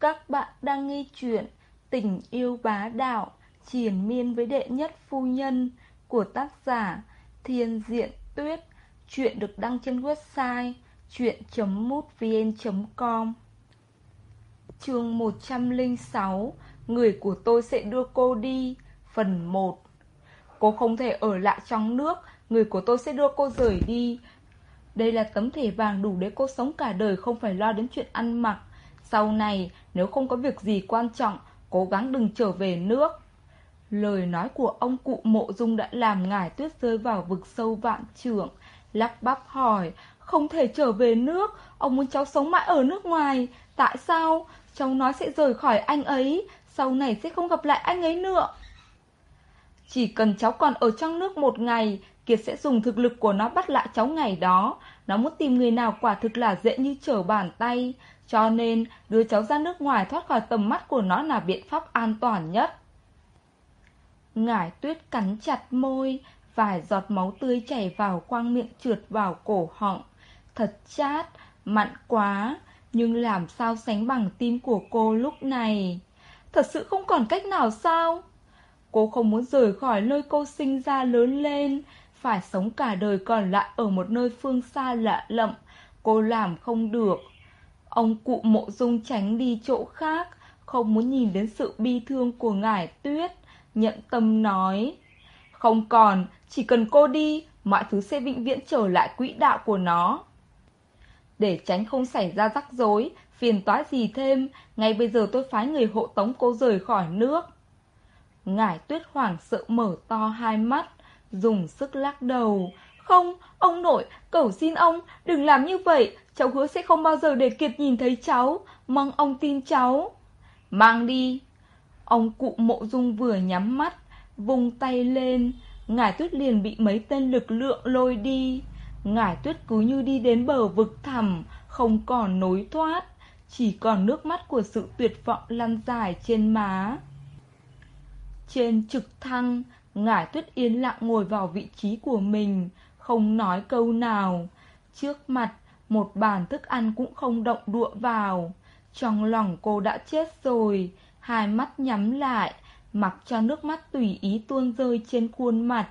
Các bạn đang nghe chuyện Tình yêu bá đạo triển miên với đệ nhất phu nhân Của tác giả Thiên Diện Tuyết. Chuyện được đăng trên website chuyện.mútvn.com Chương 106 Người của tôi sẽ đưa cô đi. Phần 1 Cô không thể ở lại trong nước. Người của tôi sẽ đưa cô rời đi. Đây là tấm thẻ vàng đủ để cô sống cả đời, Không phải lo đến chuyện ăn mặc. Sau này, nếu không có việc gì quan trọng, Cố gắng đừng trở về nước. Lời nói của ông cụ mộ dung đã làm ngài tuyết rơi vào vực sâu vạn trường Lắp bắp hỏi, Không thể trở về nước, Ông muốn cháu sống mãi ở nước ngoài. Tại sao? Cháu nói sẽ rời khỏi anh ấy, Sau này sẽ không gặp lại anh ấy nữa. Chỉ cần cháu còn ở trong nước một ngày, Kiệt sẽ dùng thực lực của nó bắt lại cháu ngày đó. Nó muốn tìm người nào quả thực là dễ như trở bàn tay. Cho nên đưa cháu ra nước ngoài thoát khỏi tầm mắt của nó là biện pháp an toàn nhất. Ngải tuyết cắn chặt môi Vài giọt máu tươi chảy vào quang miệng trượt vào cổ họng. Thật chát, mặn quá Nhưng làm sao sánh bằng tim của cô lúc này? Thật sự không còn cách nào sao? Cô không muốn rời khỏi nơi cô sinh ra lớn lên Phải sống cả đời còn lại ở một nơi phương xa lạ lẫm, Cô làm không được. Ông cụ mộ dung tránh đi chỗ khác Không muốn nhìn đến sự bi thương của ngải tuyết Nhận tâm nói Không còn, chỉ cần cô đi Mọi thứ sẽ vĩnh viễn trở lại quỹ đạo của nó. Để tránh không xảy ra rắc rối Phiền toái gì thêm Ngay bây giờ tôi phái người hộ tống cô rời khỏi nước. Ngải tuyết hoảng sợ mở to hai mắt Dùng sức lắc đầu không, ông nội, cầu xin ông Đừng làm như vậy. Cháu hứa sẽ không bao giờ để Kiệt nhìn thấy cháu. Mong ông tin cháu. Mang đi. Ông cụ mộ dung vừa nhắm mắt Vùng tay lên. Ngải tuyết liền bị mấy tên lực lượng lôi đi. Ngải tuyết cứ như đi đến bờ vực thẳm Không còn nối thoát. Chỉ còn nước mắt của sự tuyệt vọng lăn dài trên má. Trên trực thăng Ngải tuyết yên lặng ngồi vào vị trí của mình. Không nói câu nào. Trước mặt Một bàn thức ăn cũng không động đụa vào. Trong lòng cô đã chết rồi Hai mắt nhắm lại Mặc cho nước mắt tùy ý tuôn rơi trên khuôn mặt.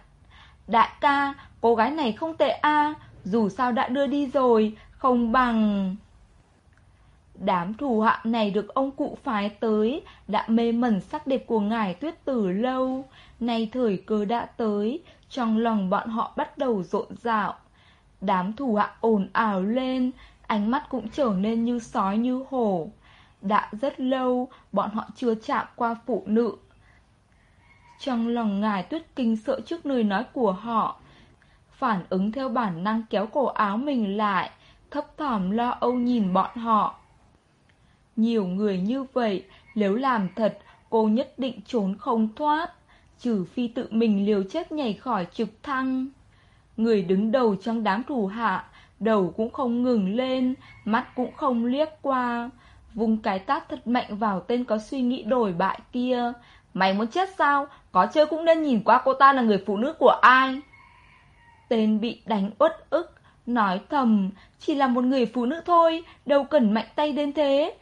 Đại ca, cô gái này không tệ a Dù sao đã đưa đi rồi Không bằng... Đám thù hạ này được ông cụ phái tới, Đã mê mẩn sắc đẹp của ngài tuyết tử lâu. Nay thời cơ đã tới, Trong lòng bọn họ bắt đầu rộn rạo. Đám thù hạ ồn ào lên, Ánh mắt cũng trở nên như sói như hổ. Đã rất lâu, Bọn họ chưa chạm qua phụ nữ. Trong lòng ngài tuyết kinh sợ trước lời nói của họ, Phản ứng theo bản năng kéo cổ áo mình lại, Thấp thỏm lo âu nhìn bọn họ. Nhiều người như vậy, Nếu làm thật, Cô nhất định trốn không thoát, Trừ phi tự mình liều chết nhảy khỏi trực thăng. Người đứng đầu trong đám thủ hạ, Đầu cũng không ngừng lên, Mắt cũng không liếc qua Vùng cái tát thật mạnh vào tên có suy nghĩ đổi bại kia. Mày muốn chết sao? Có chơi cũng nên nhìn qua cô ta là người phụ nữ của ai? Tên bị đánh uất ức, Nói thầm, Chỉ là một người phụ nữ thôi, Đâu cần mạnh tay đến thế.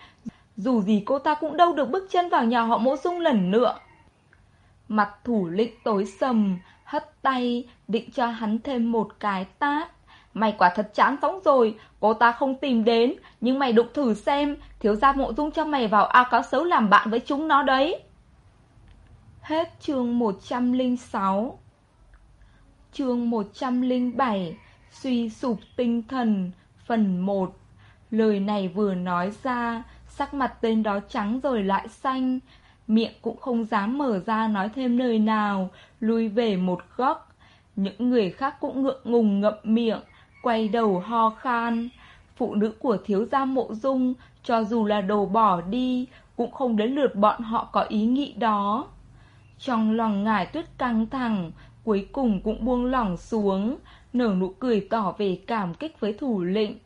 Dù gì cô ta cũng đâu được bước chân vào nhà họ mộ dung lần nữa. Mặt thủ lĩnh tối sầm, Hất tay, Định cho hắn thêm một cái tát. Mày quả thật chán sống rồi, Cô ta không tìm đến, Nhưng mày đụng thử xem, Thiếu gia mộ dung cho mày vào ao cáo xấu làm bạn với chúng nó đấy. Hết chương 106 Chương 107 Suy sụp tinh thần, Phần 1 Lời này vừa nói ra Sắc mặt tên đó trắng rồi lại xanh. Miệng cũng không dám mở ra nói thêm lời nào, Lui về một góc. Những người khác cũng ngượng ngùng ngậm miệng, Quay đầu ho khan. Phụ nữ của thiếu gia mộ dung, Cho dù là đồ bỏ đi, Cũng không đến lượt bọn họ có ý nghĩ đó. Trong lòng ngải tuyết căng thẳng, Cuối cùng cũng buông lỏng xuống, Nở nụ cười tỏ về cảm kích với thủ lĩnh.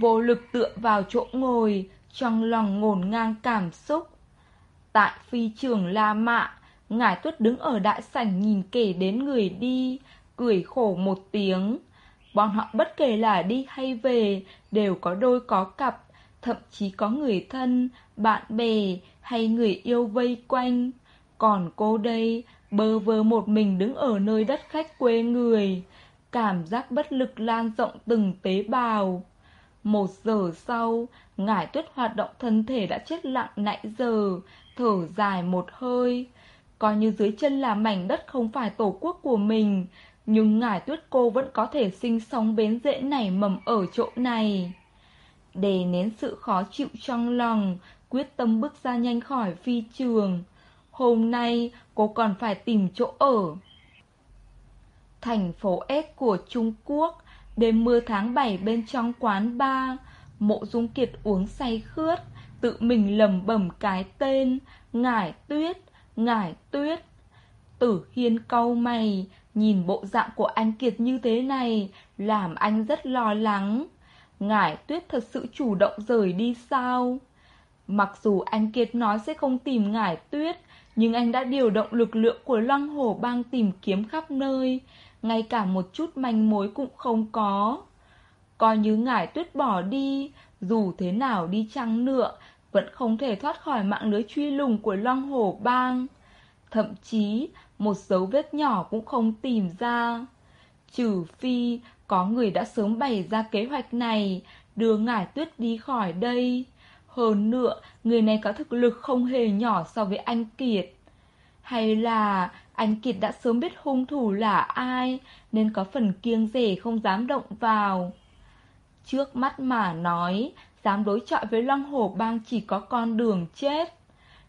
Vô lực tựa vào chỗ ngồi trong lòng ngổn ngang cảm xúc Tại phi trường La Mạ Ngải tuyết đứng ở đại sảnh nhìn kể đến người đi Cười khổ một tiếng Bọn họ bất kể là đi hay về Đều có đôi có cặp thậm chí có người thân, bạn bè hay người yêu vây quanh. Còn cô đây, bơ vơ một mình đứng ở nơi đất khách quê người, cảm giác bất lực lan rộng từng tế bào. Một giờ sau, ngải tuyết hoạt động thân thể đã chết lặng nãy giờ, thở dài một hơi. Coi như dưới chân là mảnh đất không phải tổ quốc của mình, nhưng ngải tuyết cô vẫn có thể sinh sống bến rễ nảy mầm ở chỗ này. Để nén sự khó chịu trong lòng, quyết tâm bước ra nhanh khỏi phi trường. Hôm nay cô còn phải tìm chỗ ở. Thành phố S của Trung Quốc, đêm mưa tháng 7 bên trong quán bar, mộ dung kiệt uống say khướt, tự mình lầm bẩm cái tên, ngải tuyết, ngải tuyết. Tử Hiên cau mày, nhìn bộ dạng của anh Kiệt như thế này, làm anh rất lo lắng. Ngải tuyết thật sự chủ động rời đi sao? Mặc dù anh Kiệt nói sẽ không tìm ngải tuyết, nhưng anh đã điều động lực lượng của lăng hổ bang tìm kiếm khắp nơi, ngay cả một chút manh mối cũng không có. Coi như ngải tuyết bỏ đi, dù thế nào đi chăng nữa, vẫn không thể thoát khỏi mạng lưới truy lùng của Long hổ bang. Thậm chí, một dấu vết nhỏ cũng không tìm ra. Trừ phi, có người đã sớm bày ra kế hoạch này, đưa ngải tuyết đi khỏi đây. Hơn nữa, người này có thực lực không hề nhỏ so với anh Kiệt. Hay là anh Kiệt đã sớm biết hung thủ là ai, nên có phần kiêng rể không dám động vào. Trước mắt mà nói, dám đối chọi với Long Hổ Bang chỉ có con đường chết.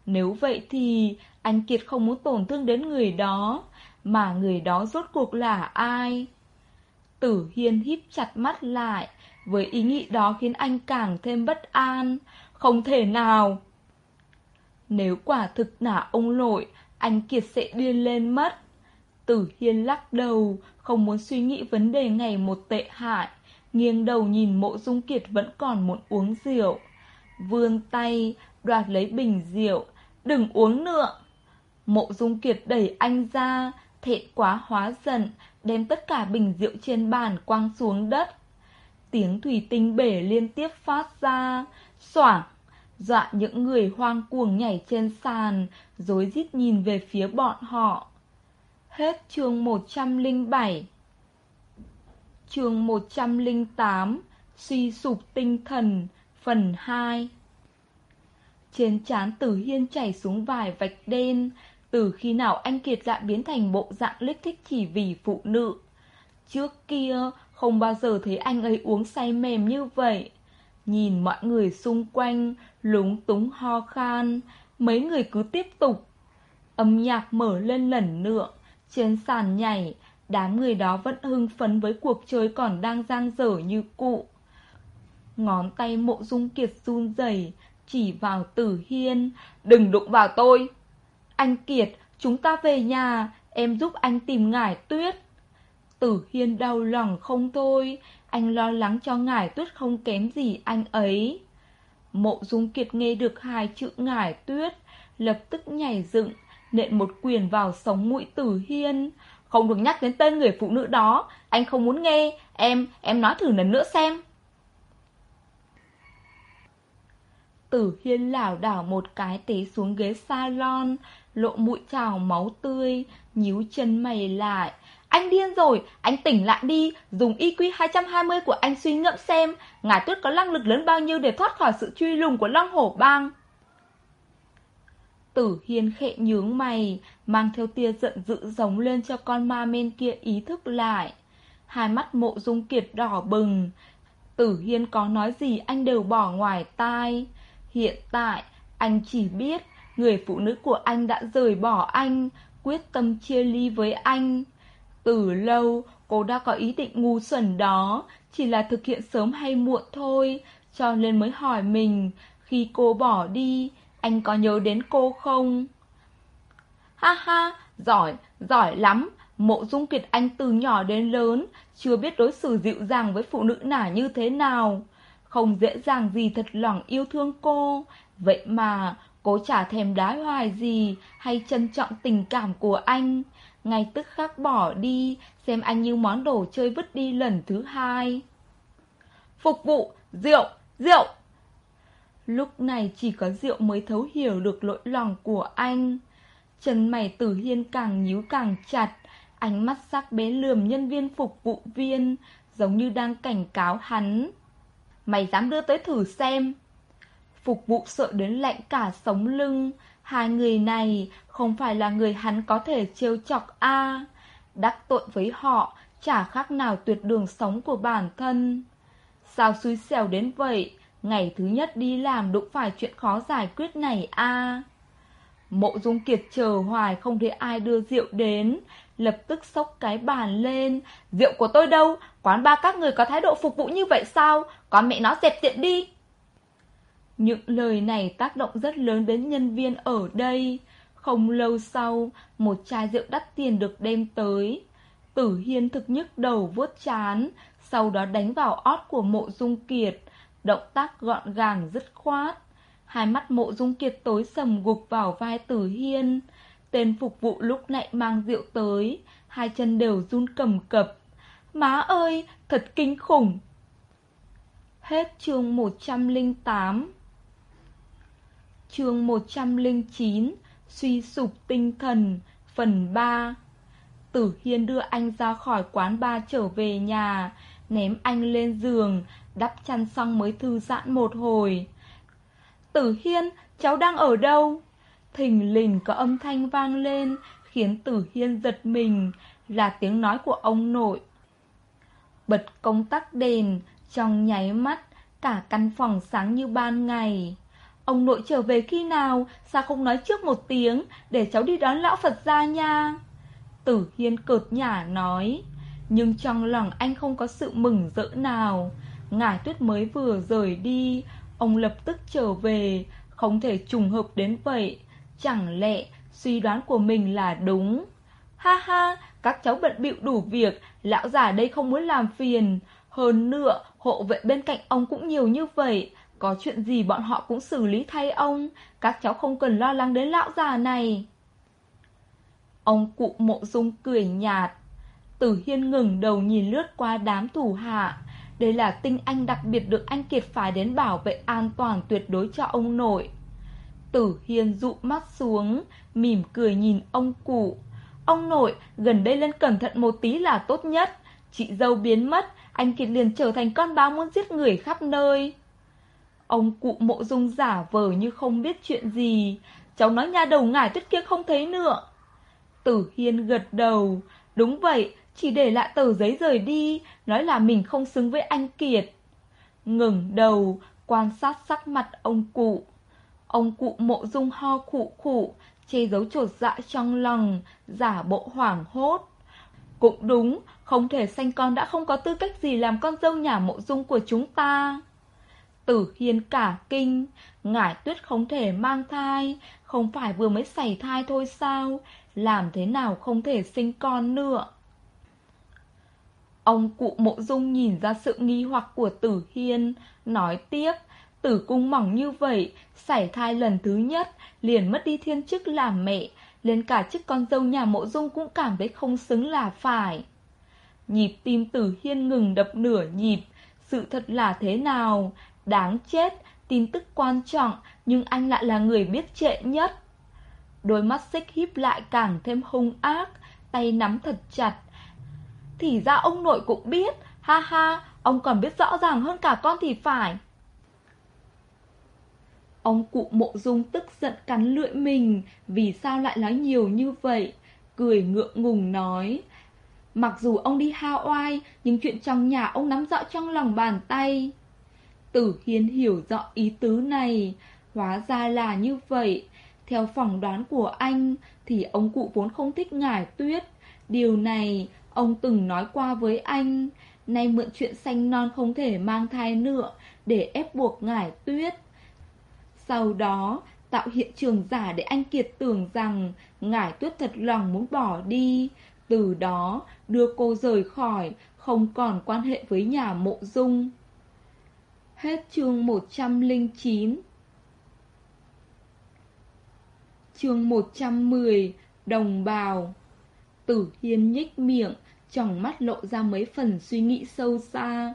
Nếu vậy thì anh Kiệt không muốn tổn thương đến người đó, mà người đó rốt cuộc là ai? Tử Hiên híp chặt mắt lại, với ý nghĩ đó khiến anh càng thêm bất an. Không thể nào! Nếu quả thực là ông nội, anh Kiệt sẽ điên lên mất. Tử Hiên lắc đầu, không muốn suy nghĩ vấn đề ngày một tệ hại. Nghiêng đầu nhìn mộ dung kiệt vẫn còn muốn uống rượu. Vươn tay, đoạt lấy bình rượu. Đừng uống nữa! Mộ dung kiệt đẩy anh ra, thẹn quá hóa giận, đem tất cả bình rượu trên bàn quăng xuống đất. Tiếng thủy tinh bể liên tiếp phát ra, xoảng, dọa những người hoang cuồng nhảy trên sàn, rối rít nhìn về phía bọn họ. Hết chương 107 Chương 108 Suy sụp tinh thần Phần 2 Trên trán Tử Hiên chảy xuống vài vạch đen từ khi nào anh Kiệt lại biến thành bộ dạng lích thích chỉ vì phụ nữ. Trước kia, không bao giờ thấy anh ấy uống say mềm như vậy. Nhìn mọi người xung quanh, lúng túng ho khan, mấy người cứ tiếp tục. Âm nhạc mở lên lần nữa, trên sàn nhảy, đám người đó vẫn hưng phấn với cuộc chơi còn đang giang dở như cũ Ngón tay mộ dung kiệt run rẩy chỉ vào tử hiên, đừng đụng vào tôi. Anh Kiệt, chúng ta về nhà, em giúp anh tìm ngải tuyết. Tử Hiên đau lòng không thôi, anh lo lắng cho ngải tuyết không kém gì anh ấy. Mộ Dung Kiệt nghe được hai chữ ngải tuyết, lập tức nhảy dựng, nện một quyền vào sống mũi Tử Hiên. Không được nhắc đến tên người phụ nữ đó, anh không muốn nghe, em, em nói thử lần nữa xem. Tử Hiên lảo đảo một cái té xuống ghế salon, lộ mũi trào máu tươi, nhíu chân mày lại. Anh điên rồi, anh tỉnh lại đi, dùng IQ 220 của anh suy ngẫm xem, ngài tuyết có năng lực lớn bao nhiêu để thoát khỏi sự truy lùng của Long Hổ Bang. Tử Hiên khệ nhướng mày, mang theo tia giận dữ giống lên cho con ma men kia ý thức lại. Hai mắt mộ dung kiệt đỏ bừng. Tử Hiên có nói gì anh đều bỏ ngoài tai. Hiện tại, anh chỉ biết người phụ nữ của anh đã rời bỏ anh, quyết tâm chia ly với anh. Từ lâu, cô đã có ý định ngu xuẩn đó, chỉ là thực hiện sớm hay muộn thôi, cho nên mới hỏi mình, khi cô bỏ đi, anh có nhớ đến cô không? Ha ha, giỏi, giỏi lắm, mộ dung kiệt anh từ nhỏ đến lớn, chưa biết đối xử dịu dàng với phụ nữ nào như thế nào. Không dễ dàng gì thật lòng yêu thương cô, vậy mà Cô chả thèm đái hoài gì hay trân trọng tình cảm của anh. Ngay tức khắc bỏ đi, xem anh như món đồ chơi vứt đi lần thứ hai. Phục vụ, rượu, rượu! Lúc này chỉ có rượu mới thấu hiểu được lỗi lòng của anh. Chân mày tử hiên càng nhíu càng chặt, ánh mắt sắc bén lườm nhân viên phục vụ viên, giống như đang cảnh cáo hắn. Mày dám đưa tới thử xem. Phục vụ sợ đến lạnh cả sống lưng, hai người này không phải là người hắn có thể trêu chọc a Đắc tội với họ, chả khác nào tuyệt đường sống của bản thân. Sao xui xẻo đến vậy, ngày thứ nhất đi làm đụng phải chuyện khó giải quyết này a Mộ Dung Kiệt chờ hoài không thấy ai đưa rượu đến, lập tức sốc cái bàn lên. Rượu của tôi đâu? Quán ba các người có thái độ phục vụ như vậy sao? Con mẹ nó dẹp tiện đi. Những lời này tác động rất lớn đến nhân viên ở đây. Không lâu sau, một chai rượu đắt tiền được đem tới. Tử Hiên thực nhức đầu vuốt chán, sau đó đánh vào ót của mộ dung kiệt. Động tác gọn gàng dứt khoát. Hai mắt mộ dung kiệt tối sầm gục vào vai Tử Hiên. Tên phục vụ lúc nãy mang rượu tới, hai chân đều run cầm cập. Má ơi, thật kinh khủng. Hết chương 108 Chương 109 Suy sụp tinh thần Phần 3 Tử Hiên đưa anh ra khỏi quán ba trở về nhà Ném anh lên giường Đắp chăn xong mới thư giãn một hồi. Tử Hiên, cháu đang ở đâu? Thình lình có âm thanh vang lên Khiến Tử Hiên giật mình Là tiếng nói của ông nội. Bật công tắc đèn Trong nháy mắt Cả căn phòng sáng như ban ngày. Ông nội trở về khi nào? Sao không nói trước một tiếng Để cháu đi đón lão Phật ra nha? Tử Hiên cợt nhả nói, Nhưng trong lòng anh không có sự mừng rỡ nào. Ngải tuyết mới vừa rời đi, Ông lập tức trở về. Không thể trùng hợp đến vậy. Chẳng lẽ suy đoán của mình là đúng? Ha ha, Các cháu bận bịu đủ việc. Lão già đây không muốn làm phiền. Hơn nữa, hộ vệ bên cạnh ông cũng nhiều như vậy có chuyện gì bọn họ cũng xử lý thay ông. Các cháu không cần lo lắng đến lão già này. Ông cụ mộ dung cười nhạt. Tử Hiên ngừng đầu nhìn lướt qua đám thủ hạ. Đây là tinh anh đặc biệt được anh Kiệt phải đến bảo vệ an toàn tuyệt đối cho ông nội. Tử Hiên dụ mắt xuống, Mỉm cười nhìn ông cụ. Ông nội, gần đây lên cẩn thận một tí là tốt nhất. Chị dâu biến mất, Anh Kiệt liền trở thành con báo muốn giết người khắp nơi. Ông cụ mộ dung giả vờ như không biết chuyện gì. Cháu nói nhà đầu ngải tuyết kia không thấy nữa. Tử Hiên gật đầu. Đúng vậy, chỉ để lại tờ giấy rời đi, nói là mình không xứng với anh Kiệt. Ngừng đầu, quan sát sắc mặt ông cụ. Ông cụ mộ dung ho khụ khụ, che giấu trột dạ trong lòng, giả bộ hoảng hốt. Cũng đúng, không thể sanh con đã không có tư cách gì làm con dâu nhà mộ dung của chúng ta. Tử Hiên cả kinh, ngải tuyết không thể mang thai, không phải vừa mới xảy thai thôi sao, làm thế nào không thể sinh con nữa. Ông cụ mộ dung nhìn ra sự nghi hoặc của Tử Hiên, nói tiếp, tử cung mỏng như vậy, xảy thai lần thứ nhất, liền mất đi thiên chức làm mẹ, liền cả chức con dâu nhà mộ dung cũng cảm thấy không xứng là phải. Nhịp tim Tử Hiên ngừng đập nửa nhịp, sự thật là thế nào, Đáng chết, tin tức quan trọng nhưng anh lại là người biết trễ nhất. Đôi mắt xích híp lại càng thêm hung ác, tay nắm thật chặt. Thì ra ông nội cũng biết, ha ha, ông còn biết rõ ràng hơn cả con thì phải. Ông cụ mộ dung tức giận cắn lưỡi mình, vì sao lại nói nhiều như vậy? Cười ngượng ngùng nói. Mặc dù ông đi hao oai, nhưng chuyện trong nhà ông nắm rõ trong lòng bàn tay. Tử Hiên hiểu rõ ý tứ này, hóa ra là như vậy. Theo phỏng đoán của anh, thì ông cụ vốn không thích ngải tuyết. Điều này, ông từng nói qua với anh. Nay mượn chuyện xanh non không thể mang thai nữa, để ép buộc ngải tuyết. Sau đó, tạo hiện trường giả để anh Kiệt tưởng rằng ngải tuyết thật lòng muốn bỏ đi. Từ đó, đưa cô rời khỏi, không còn quan hệ với nhà mộ dung. Hết chương 109 Chương 110 Đồng bào Tử Hiên nhích miệng Trong mắt lộ ra mấy phần suy nghĩ sâu xa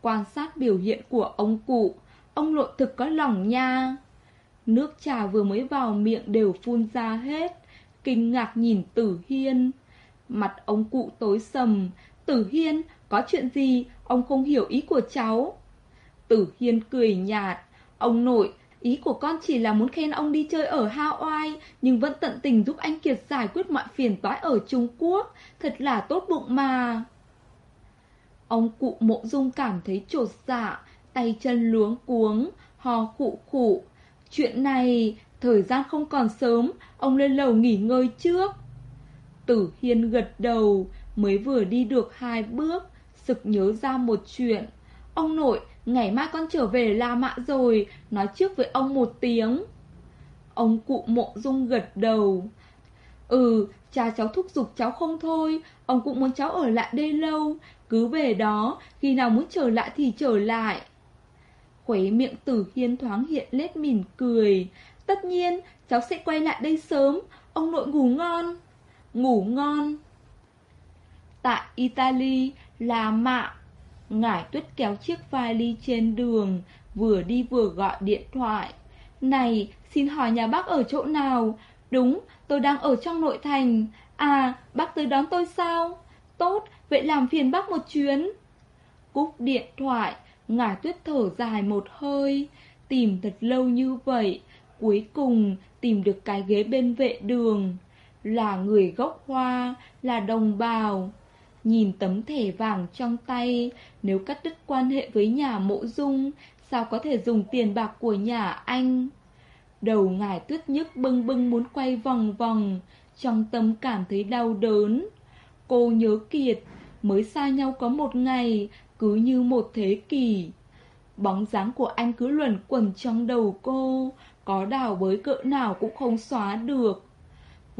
Quan sát biểu hiện của ông cụ ông lộ thực có lòng nha. Nước trà vừa mới vào miệng đều phun ra hết, kinh ngạc nhìn Tử Hiên. Mặt ông cụ tối sầm, Tử Hiên, có chuyện gì, ông không hiểu ý của cháu. Tử Hiên cười nhạt, ông nội, ý của con chỉ là muốn khen ông đi chơi ở Hawaii, nhưng vẫn tận tình giúp anh Kiệt giải quyết mọi phiền toái ở Trung Quốc, thật là tốt bụng mà. Ông cụ mộ dung cảm thấy trột dạ, tay chân luống cuống, ho khụ khụ. Chuyện này, thời gian không còn sớm, ông lên lầu nghỉ ngơi trước. Tử Hiên gật đầu, mới vừa đi được hai bước, sực nhớ ra một chuyện. Ông nội, ngày mai con trở về La Mã rồi, nói trước với ông một tiếng. Ông cụ mộ dung gật đầu. Ừ, cha cháu thúc giục cháu không thôi, ông cũng muốn cháu ở lại đây lâu, cứ về đó, khi nào muốn trở lại thì trở lại. Khuấy miệng tử hiên thoáng hiện lết mỉm cười. Tất nhiên, cháu sẽ quay lại đây sớm, ông nội ngủ ngon. Ngủ ngon. Tại Italy, là mạ. Ngải tuyết kéo chiếc vali trên đường, vừa đi vừa gọi điện thoại. Này, xin hỏi nhà bác ở chỗ nào? Đúng, tôi đang ở trong nội thành. À, bác tới đón tôi sao? Tốt, vậy làm phiền bác một chuyến. Cúp điện thoại, ngải tuyết thở dài một hơi. Tìm thật lâu như vậy, cuối cùng tìm được cái ghế bên vệ đường. Là người gốc hoa, là đồng bào. Nhìn tấm thẻ vàng trong tay, nếu cắt đứt quan hệ với nhà mộ dung, sao có thể dùng tiền bạc của nhà anh? Đầu ngài tuyết nhức bưng bưng muốn quay vòng vòng, trong tâm cảm thấy đau đớn. Cô nhớ Kiệt, mới xa nhau có một ngày, cứ như một thế kỷ. Bóng dáng của anh cứ luẩn quẩn trong đầu cô, có đào bới cỡ nào cũng không xóa được.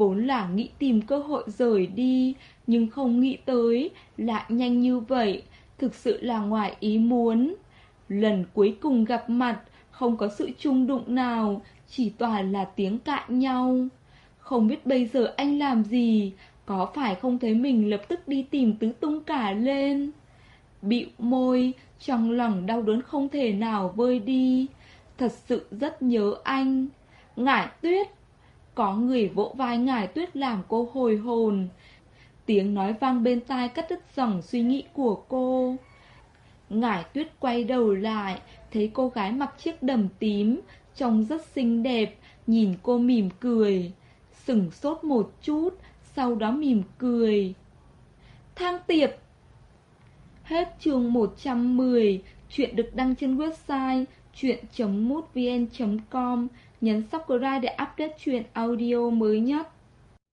Vốn là nghĩ tìm cơ hội rời đi, nhưng không nghĩ tới, lại nhanh như vậy, thực sự là ngoài ý muốn. Lần cuối cùng gặp mặt, không có sự chung đụng nào, chỉ toàn là tiếng cãi nhau. Không biết bây giờ anh làm gì, có phải không thấy mình lập tức đi tìm tứ tung cả lên? Bịu môi, trong lòng đau đớn không thể nào vơi đi. Thật sự rất nhớ anh. Ngải tuyết. Có người vỗ vai ngải tuyết làm cô hồi hồn. Tiếng nói vang bên tai cắt đứt dòng suy nghĩ của cô. Ngải tuyết quay đầu lại, thấy cô gái mặc chiếc đầm tím, trông rất xinh đẹp, nhìn cô mỉm cười. Sửng sốt một chút, sau đó mỉm cười. Thang tiệp Hết chương 110, chuyện được đăng trên website chuyện.mútvn.com, nhấn subscribe để update chuyện audio mới nhất.